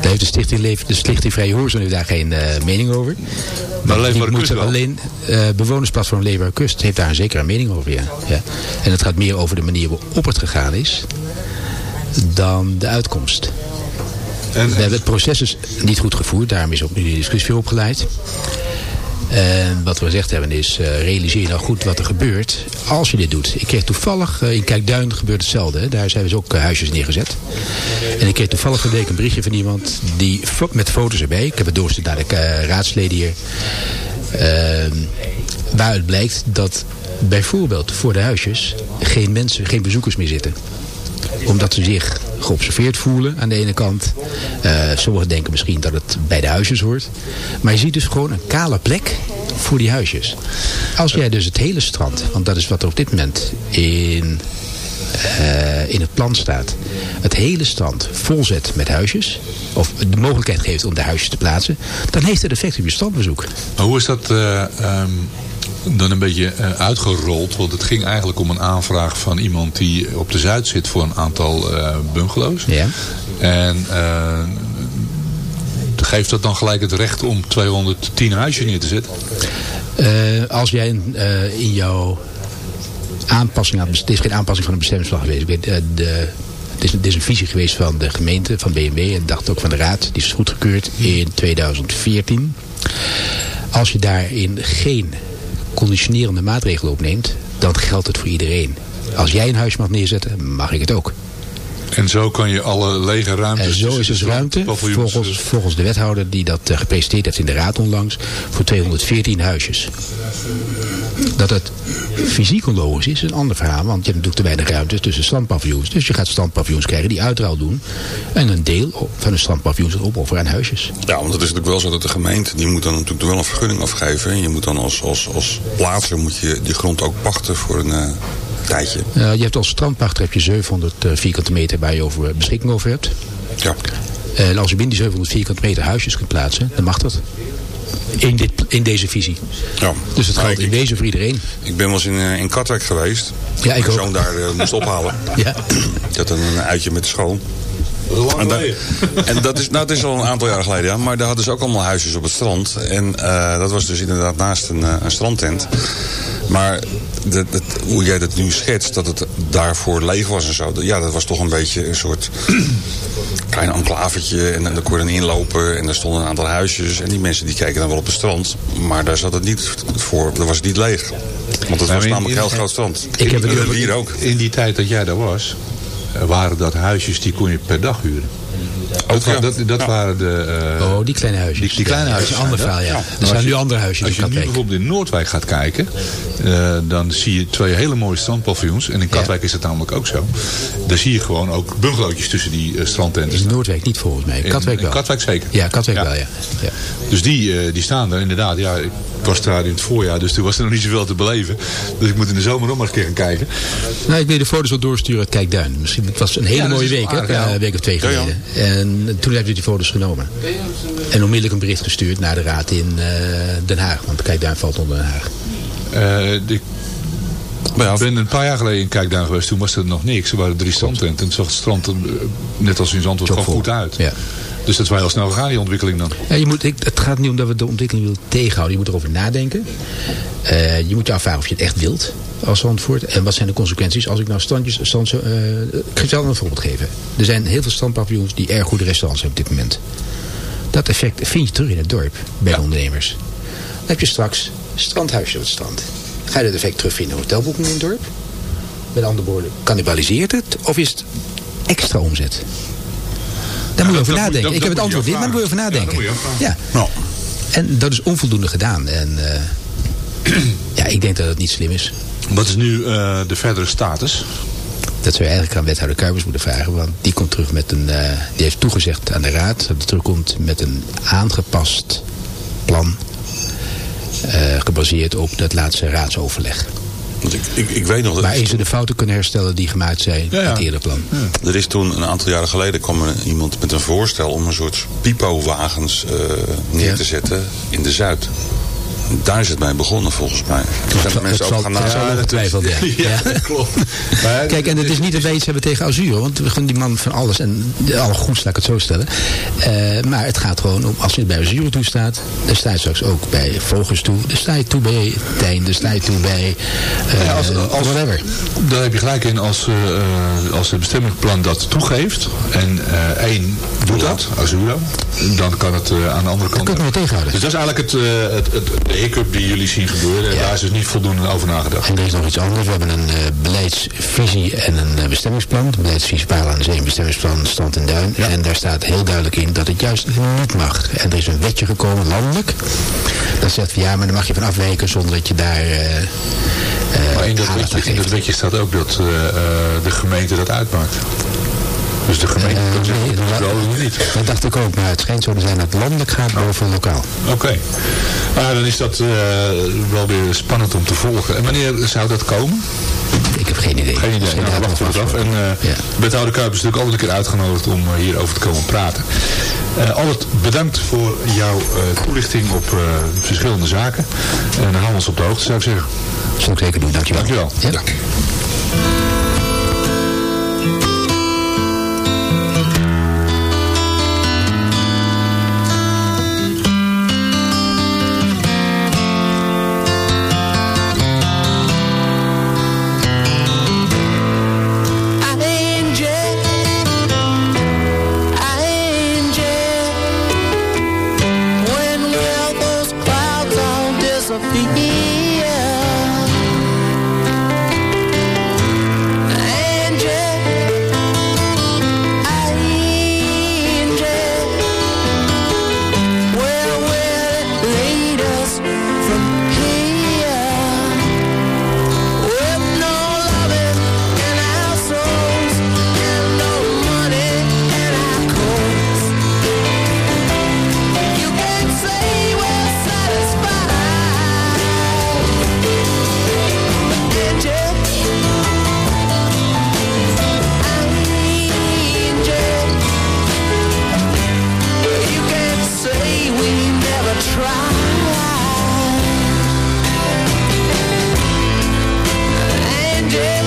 Daar heeft de Stichting, Leef, de Stichting Vrije Horizon heeft daar geen eh, mening over. Maar Leefbare Kust wel? Alleen bewonersplatform Leefbare Kust heeft daar zeker een mening over, ja. ja. En het gaat meer over de manier waarop het gegaan is dan de uitkomst. En, We hebben het proces dus niet goed gevoerd, daarom is ook nu de discussie weer opgeleid. En wat we gezegd hebben is, eh, realiseer je nou goed wat er gebeurt als je dit doet. Ik kreeg toevallig, eh, in Kijkduin gebeurt hetzelfde. Hè. Daar zijn dus ook eh, huisjes neergezet. En ik kreeg toevallig de week een berichtje van iemand die, met foto's erbij. Ik heb het doorgestuurd naar de eh, raadsleden hier. Ehm, waaruit blijkt dat bijvoorbeeld voor de huisjes geen mensen, geen bezoekers meer zitten omdat ze zich geobserveerd voelen aan de ene kant. Eh, sommigen denken misschien dat het bij de huisjes hoort. Maar je ziet dus gewoon een kale plek voor die huisjes. Als jij dus het hele strand, want dat is wat er op dit moment in, eh, in het plan staat. Het hele strand volzet met huisjes. Of de mogelijkheid geeft om de huisjes te plaatsen. Dan heeft het effect op je strandbezoek. Maar hoe is dat eh, ehm, dan een beetje eh, uitgerold? Want het ging eigenlijk om een aanvraag van iemand die op de Zuid zit voor een aantal eh, bungalows. Ja. En eh, geeft dat dan gelijk het recht om 210 huisjes neer te zetten? Als jij in, in jouw aanpassing aan... Het is geen aanpassing van een bestemmingsplan geweest. Ik weet, de, het, is, het is een visie geweest van de gemeente, van BMW en dacht ook van de raad. Die is goedgekeurd in 2014. Als je daarin geen conditionerende maatregelen opneemt, dan geldt het voor iedereen. Als jij een huis mag neerzetten, mag ik het ook. En zo kan je alle lege ruimtes... En zo is dus ruimte, volgens, volgens de wethouder die dat eh, gepresenteerd heeft in de raad onlangs, voor 214 huisjes. Dat het fysiek onlogisch is, is een ander verhaal. Want je hebt natuurlijk te weinig ruimte tussen strandpaviljoens. Dus je gaat strandpaviljoens krijgen die uitruil doen. En een deel van de strandpaviljoens opofferen aan huisjes. Ja, want het is natuurlijk wel zo dat de gemeente, die moet dan natuurlijk wel een vergunning afgeven. En je moet dan als, als, als plaatser moet je die grond ook pachten voor een eh, tijdje. Eh, je hebt als strandpachter heb je 700 eh, vierkante meter waar je over beschikking over hebt. Ja. En als je binnen die 700 vierkante meter huisjes kunt plaatsen, dan mag dat. In, dit, in deze visie. ja. Dus het geldt in wezen voor iedereen. ik ben wel eens in, eh, in Katwijk geweest. Ja, ik Mijn ook. zoon daar eh, moest ophalen. Ja. Ik had dan een uitje met de school. En, da- en dat is, nou, het is al een aantal jaren geleden, ja. Maar daar hadden ze ook allemaal huisjes op het strand. En eh, dat was dus inderdaad naast een, eh, een strandtent. Maar dat, dat- hoe jij dat nu schetst, dat het daarvoor leeg was en zo. Ja, dat was toch een beetje een soort klein enclavetje. En dan kon je dan inlopen en er stonden een aantal huisjes. En die mensen die keken dan wel op het strand. Maar daar zat het niet voor, daar was het niet leeg. Want het was namelijk een heel groot strand. Ik heb het En hier ook. In die tijd dat jij daar was, eh, waren dat huisjes die kon je per dag huren. Dat, dat, dat Ja. waren de... eh, Oh, die kleine huisjes. Die, die kleine huisjes. Dat is een ander verhaal, ja. dat. Er zijn als nu andere huisjes Als je nu bijvoorbeeld in Noordwijk gaat kijken, eh, dan zie je twee hele mooie strandpaviljoens. En in Katwijk is dat namelijk ook zo. Daar zie je gewoon ook bungalowtjes tussen die eh, strandtenten In Noordwijk niet volgens mij. In- Katwijk in wel. Katwijk zeker. Ja, Katwijk Ja. wel, ja. ja. Dus die, eh, die staan er inderdaad. Ja, ik was daar in het voorjaar, dus toen was er nog niet zoveel te beleven. Dus ik moet in de zomer nog maar eens een keer gaan kijken. Nou, ik wil de foto's wel doorsturen uit Kijkduin. Misschien, het was een hele Ja, mooie week, hè, aardig, ja. een week of twee Ja, ja. En En toen hebben we die foto's genomen. En onmiddellijk een bericht gestuurd naar de raad in eh, Den Haag. Want Kijkduin valt onder Den Haag. Eh, ik ben een paar jaar geleden in Kijkduin geweest. Toen was er nog niks. Er waren drie strandtenten. En zag het strand, eh, net als in Zandvoort, gewoon goed uit. Ja. Dus dat is wel heel snel gegaan, die ontwikkeling dan. Ja, je moet, ik, het gaat niet om dat we de ontwikkeling willen tegenhouden. Je moet erover nadenken. Je moet je afvragen of je het echt wilt als Zandvoort. En wat zijn de consequenties als ik nou standjes... Stand, eh, ik wel een voorbeeld geven. Er zijn heel veel strandpaviljoens die erg goede restaurants hebben op dit moment. Dat effect vind je terug in het dorp bij de ondernemers. Dan heb je straks strandhuisje op het strand. Ga je dat effect terugvinden in hotelboeking in het dorp? Met andere woorden, cannibaliseert het of is het extra omzet? Daar moet je over moet- nadenken. dat- ik heb het antwoord niet, maar daar moet je over nadenken. Ja, Nou, en dat is onvoldoende gedaan. En eh, ja, ik denk dat het niet slim is. Wat is nu eh, de verdere status? Dat zou je eigenlijk aan wethouder Kuipers moeten vragen. Want die komt terug met een. eh, die heeft toegezegd aan de raad. Dat hij terugkomt met een aangepast plan. eh, gebaseerd op dat laatste raadsoverleg. want ik, ik, ik weet nog dat... Waarin ze de fouten kunnen herstellen die gemaakt zijn Ja, ja. in het eerder plan. Er is toen een aantal jaren geleden kwam er iemand met een voorstel om een soort pipo-wagens eh, neer Ja. te zetten in de Zuid. Daar is het mee begonnen volgens mij. Zijn de mensen zal, ook gaan dat zal naar... ongetwijfeld, ja. ja. klopt. Maar, Kijk, en het is niet dat wij iets hebben tegen Azure. Want we vinden die man van alles. En alle goed, laat ik het zo stellen. Eh, maar het gaat gewoon om, als je bij Azure toe staat. Dan sta je straks ook bij Vogels toe. Dan sta je toe bij Tijn. Dan sta je toe bij Ja, als- als- whatever. Daar heb je gelijk in als, eh, als het bestemmingsplan dat toegeeft. En één doet dat, Azuro. Dan kan het aan de andere kant. kun je het niet tegenhouden. Dus dat is eigenlijk het, het, het, de die jullie zien gebeuren. En Ja. daar is dus niet voldoende over nagedacht. En er is nog iets anders. We hebben een eh, beleidsvisie en een eh, bestemmingsplan. De beleidsvisie Palen aan de Zee en bestemmingsplan Stand en Duin. En daar staat heel duidelijk in dat het juist niet mag. En er is een wetje gekomen, landelijk. Dat zegt van ja, maar dan mag je van afwijken zonder dat je daar eh, Maar in dat, wetje, in dat geeft. wetje staat ook dat de gemeente dat uitmaakt. Dus de gemeente kan zeggen, dat of niet. Dat dacht ik ook, maar het schijnt zo te zijn dat landelijk gaat boven lokaal. Oké. Nou, dan is dat eh, wel weer spannend om te volgen. En wanneer zou dat komen? Ik heb geen idee. Geen idee. Nou, wachten we nog het af. En eh Ja. Kuip is natuurlijk al een keer uitgenodigd om eh, hierover te komen praten. Albert, bedankt voor jouw toelichting op verschillende zaken. En hou ons op de hoogte, zou ik zeggen. Dat zal ik zeker doen, dankjewel. Dankjewel. Ja. day.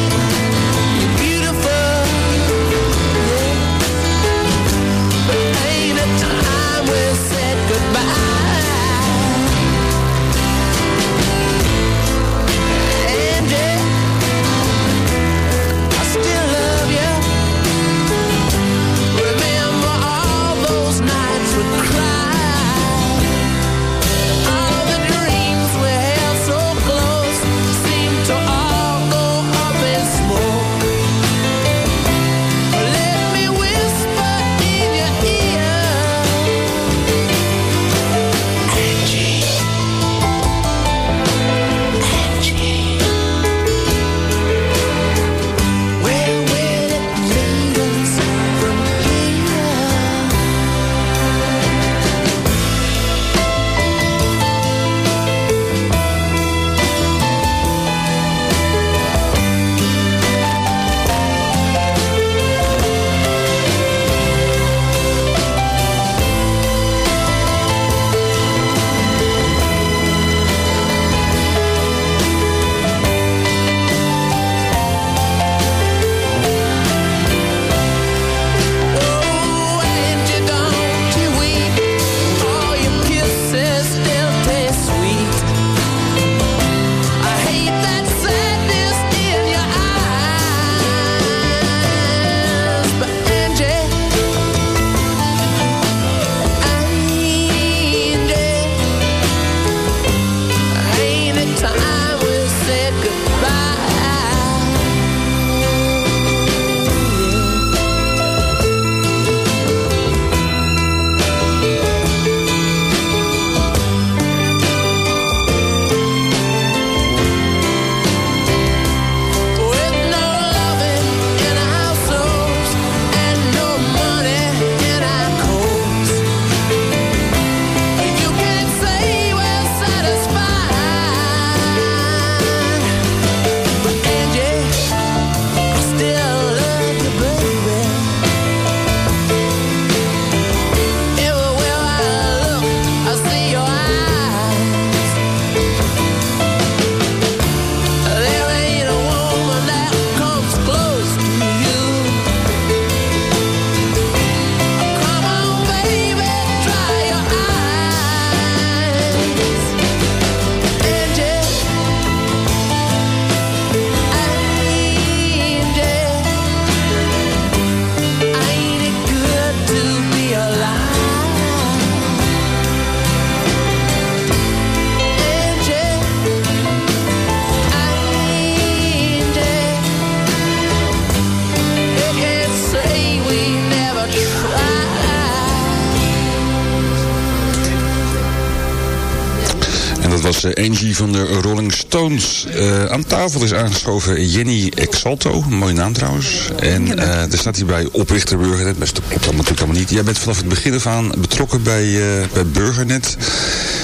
Was eh, Angie van de Rolling Stones. Eh, aan tafel is aangeschoven Jenny Exalto, mooie naam trouwens. En eh er staat hier bij oprichter Burgernet, maar dat klopt allemaal natuurlijk allemaal niet. Jij bent vanaf het begin af aan betrokken bij, bij Burgernet.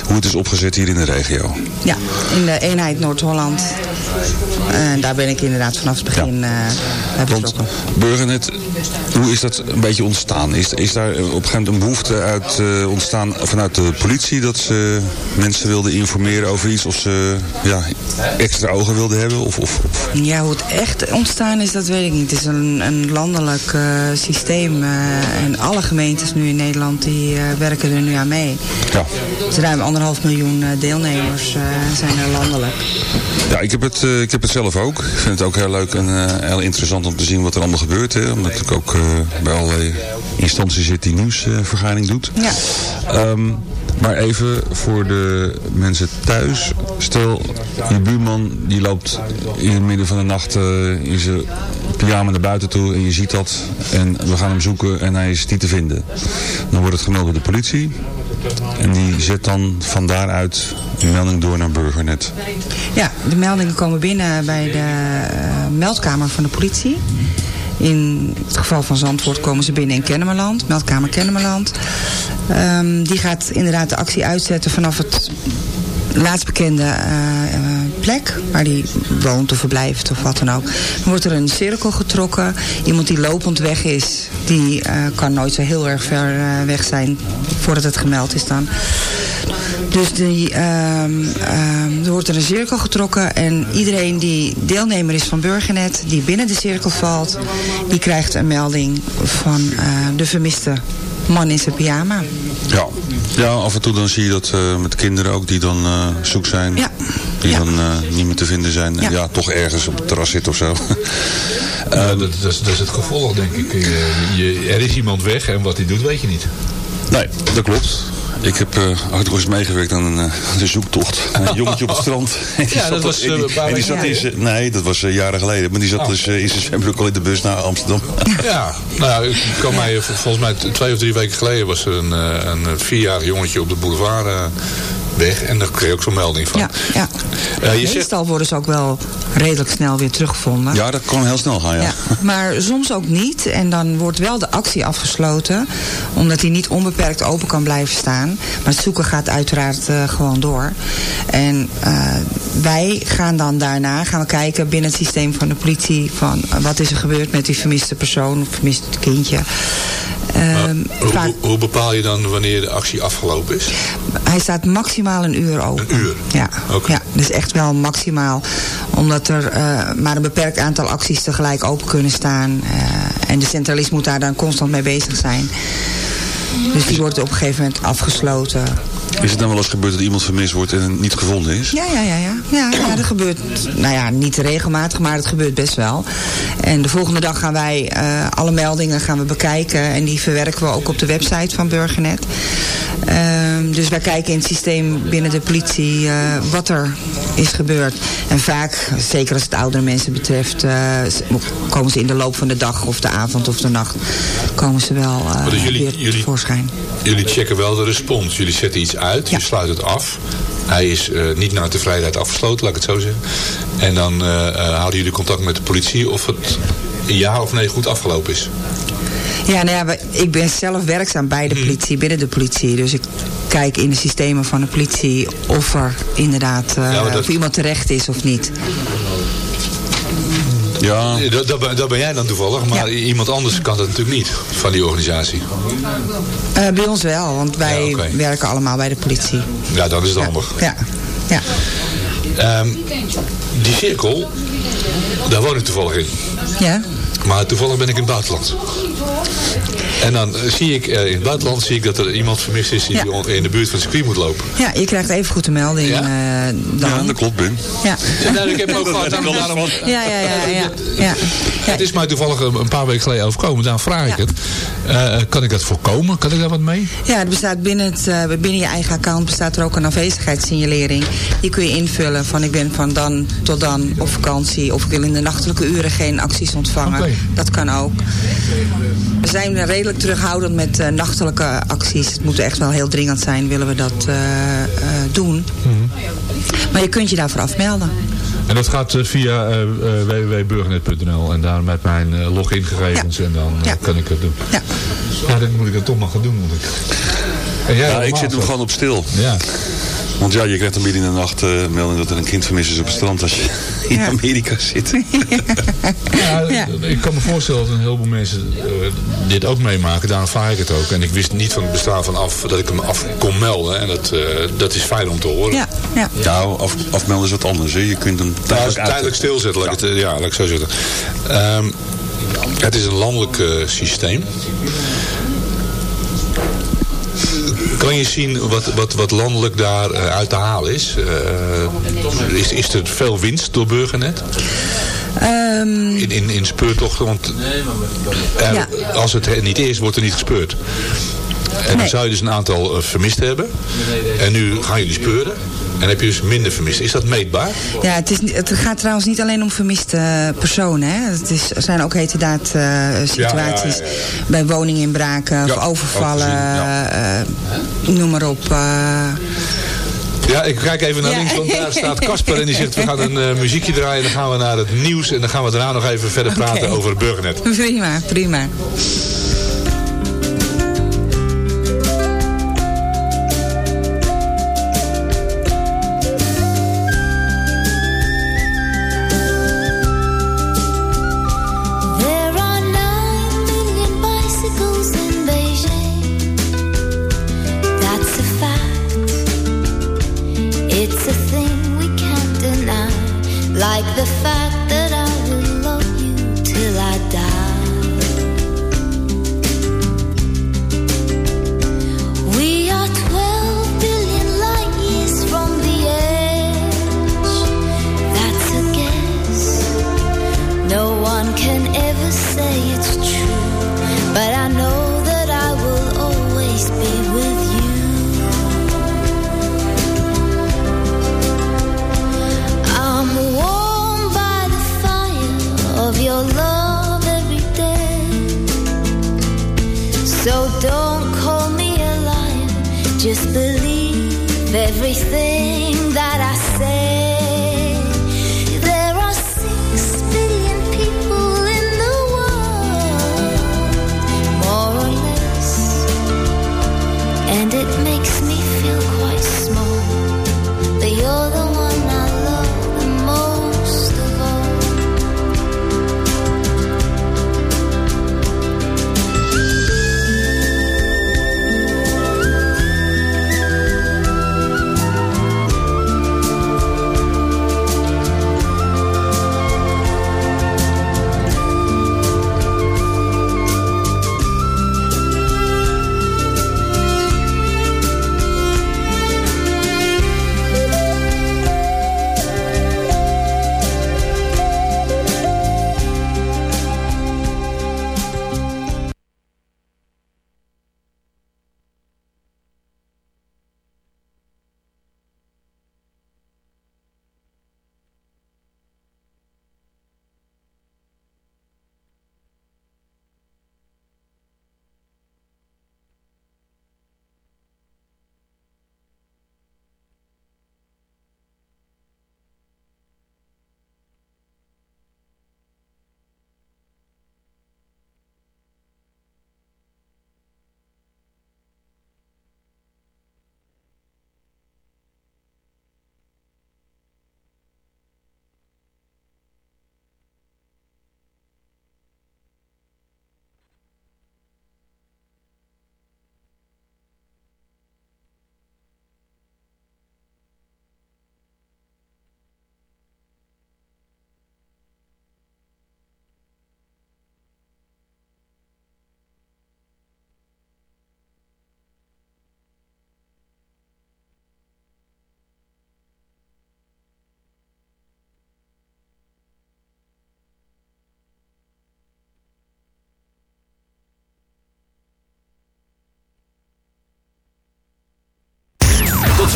Hoe het is opgezet hier in de regio. Ja, in de eenheid Noord-Holland. En daar ben ik inderdaad vanaf het begin eh bij betrokken. Burgernet, hoe is dat een beetje ontstaan? Is, is daar op een gegeven moment een behoefte uit eh, ontstaan vanuit de politie dat ze mensen wilden informeren over iets of ze ja, extra ogen wilden hebben? Of, of, of- Ja, hoe het echt ontstaan is, dat weet ik niet. Het is een, een landelijk eh, systeem. eh, en alle gemeentes nu in Nederland die eh, werken er nu aan mee. Ja. Dus ruim anderhalf miljoen eh, deelnemers eh, zijn er landelijk. Ja, ik heb, het, eh, ik heb het zelf ook. Ik vind het ook heel leuk en heel interessant om te zien wat er allemaal gebeurt. Hè? Omdat ik ook bij allerlei instanties zit die nieuwsvergadering doet. Ja. Ehm, maar even voor de mensen thuis. Stel, je buurman die loopt in het midden van de nacht in zijn pyjama naar buiten toe en je ziet dat. En we gaan hem zoeken en hij is niet te vinden. Dan wordt het gemeld bij de politie. En die zet dan van daaruit een melding door naar Burgernet. Ja, de meldingen komen binnen bij de eh, meldkamer van de politie. In het geval van Zandvoort komen ze binnen in Kennemerland, meldkamer Kennemerland. Ehm, die gaat inderdaad de actie uitzetten vanaf het laatst bekende eh, eh, plek waar die woont of verblijft of wat dan ook. Dan wordt er een cirkel getrokken. Iemand die lopend weg is, die eh, kan nooit zo heel erg ver weg zijn voordat het gemeld is dan. Dus die, ehm, ehm, er wordt er een cirkel getrokken en iedereen die deelnemer is van Burgernet, die binnen de cirkel valt, die krijgt een melding van de vermiste man in zijn pyjama. Ja. ja, af en toe dan zie je dat eh, met kinderen ook die dan eh, zoek zijn. Ja. Die Ja. dan eh, niet meer te vinden zijn. En Ja. ja, toch ergens op het terras zitten of zo. Ja, dat, dat, is, dat is het gevolg, denk ik. Je, je- er is iemand weg en wat hij doet, weet je niet. nee, dat klopt. Ik heb eh eens meegewerkt aan een, eh, een zoektocht. Een jongetje op het strand. En die Ja, zat dat was, en eh, die- en weken zat in zijn- Nee, dat was eh, jaren geleden. Maar die zat Oh. dus eh, in zijn zwembroek al in de bus naar Amsterdam. Ja, nou ja, ik kan mij, vol- volgens mij twee of drie weken geleden was er een, eh, een eh, vierjarig jongetje op de boulevard eh, weg. En daar kreeg ik ook zo'n melding van. Ja, ja. Eh, je zegt, Meestal worden ze ook wel redelijk snel weer teruggevonden. Ja, dat kan heel snel gaan, ja. Ja, maar soms ook niet. En dan wordt wel de actie afgesloten. Omdat die niet onbeperkt open kan blijven staan. Maar het zoeken gaat uiteraard eh, gewoon door. En eh, wij gaan dan daarna gaan we kijken binnen het systeem van de politie. Van wat is er gebeurd met die vermiste persoon of vermist kindje. Ehm, hoe, vaak- hoe- hoe bepaal je dan wanneer de actie afgelopen is? hij staat maximaal een uur open. Een uur? Ja, ja dus echt wel maximaal. Omdat er eh, maar een beperkt aantal acties tegelijk open kunnen staan. eh, en de centralist moet daar dan constant mee bezig zijn. Dus die wordt op een gegeven moment afgesloten. Is het dan wel eens gebeurd dat iemand vermist wordt en niet gevonden is? Ja, ja, ja, ja. Ja, ja, dat gebeurt, nou ja, niet regelmatig, maar het gebeurt best wel. En de volgende dag gaan wij eh, alle meldingen gaan we bekijken. En die verwerken we ook op de website van Burgernet. Ehm, dus wij kijken in het systeem binnen de politie eh, wat er is gebeurd. En vaak, zeker als het oudere mensen betreft, eh, komen ze in de loop van de dag of de avond of de nacht, komen ze wel eh Maar dus jullie- weer jullie- tevoorschijn. Jullie checken wel de respons. Jullie zetten iets uit, je sluit het af. Hij is eh, niet naar tevredenheid afgesloten, laat ik het zo zeggen. En dan eh, eh, houden jullie contact met de politie of het ja of nee goed afgelopen is. Ja, nou ja, ik ben zelf werkzaam bij de Mhm. politie, binnen de politie. Dus ik kijk in de systemen van de politie of er inderdaad Ja, dat- of iemand terecht is of niet. Ja. Eh, Dat, dat, ben- dat ben jij dan toevallig, maar iemand anders kan dat natuurlijk niet van die organisatie. Eh, bij ons wel, want wij Ja, werken allemaal bij de politie. Ja, dat is het handig. Ja, ja. Ehm, die cirkel, daar woon ik toevallig in. ja. Maar toevallig ben ik in het buitenland. En dan eh, zie ik eh, in het buitenland zie ik dat er iemand vermist is die Ja. in de buurt van het circuit moet lopen. Ja, je krijgt even goed de melding Ja? eh, dan. Ja, dat klopt, Ben. Ja. Ja, nou, ik heb ook gehad, daarom, daarom- Ja, ja, ja, ja, ja. Het is mij toevallig een paar weken geleden overkomen, daarom vraag ik het. Eh, kan ik dat voorkomen? Kan ik daar wat mee? Ja, er bestaat binnen, het, eh, binnen je eigen account bestaat er ook een afwezigheidssignalering. Die kun je invullen van ik ben van dan tot dan op vakantie of ik wil in de nachtelijke uren geen acties ontvangen. Dat kan ook. We zijn redelijk terughoudend met eh, nachtelijke acties. Het moet echt wel heel dringend zijn, willen we dat eh, eh, doen. Maar je kunt je daarvoor afmelden. En dat gaat via eh, eh, www.burgernet.nl en daar met mijn eh, logingegevens en dan kan ik het doen. Ja. ja, dat moet ik dan toch maar gaan doen. Want ik... En jij Ja, ik zit hem gewoon op stil. Ja. Want ja, je krijgt dan midden in de nacht eh, melding dat er een kind vermist is op het strand als je in Amerika zit. Ja, ik kan me voorstellen dat een heleboel mensen eh, dit ook meemaken. Daarom vaar ik het ook. En ik wist niet van het bestaan van af dat ik hem af kon melden. En dat, eh, dat is fijn om te horen. Ja, ja. Nou, af, afmelden is wat anders. Hè. Je kunt hem Nou, tijdelijk, het tijdelijk stilzetten, laat ik het, ja, laat ik zo zeggen. Ehm, het is een landelijk systeem. Kan je zien wat, wat, wat landelijk daar eh, uit te halen is? Eh, is? Is er veel winst door Burgernet? Ehm, In, in, in speurtochten? Want er- Ja. als het niet is, wordt er niet gespeurd. En dan zou je dus een aantal eh, vermist hebben. En nu gaan jullie speuren. En heb je dus minder vermist. Is dat meetbaar? Ja, het, is, het gaat trouwens niet alleen om vermiste eh, personen. Hè. Het is, er zijn ook heterdaad eh situaties ja, ja, ja. bij woninginbraken of overvallen. noem maar op. Ja, ik kijk even naar links, want daar staat Casper en die zegt we gaan een muziekje draaien. Dan gaan we naar het nieuws en dan gaan we daarna nog even verder praten over Burgernet. prima, prima.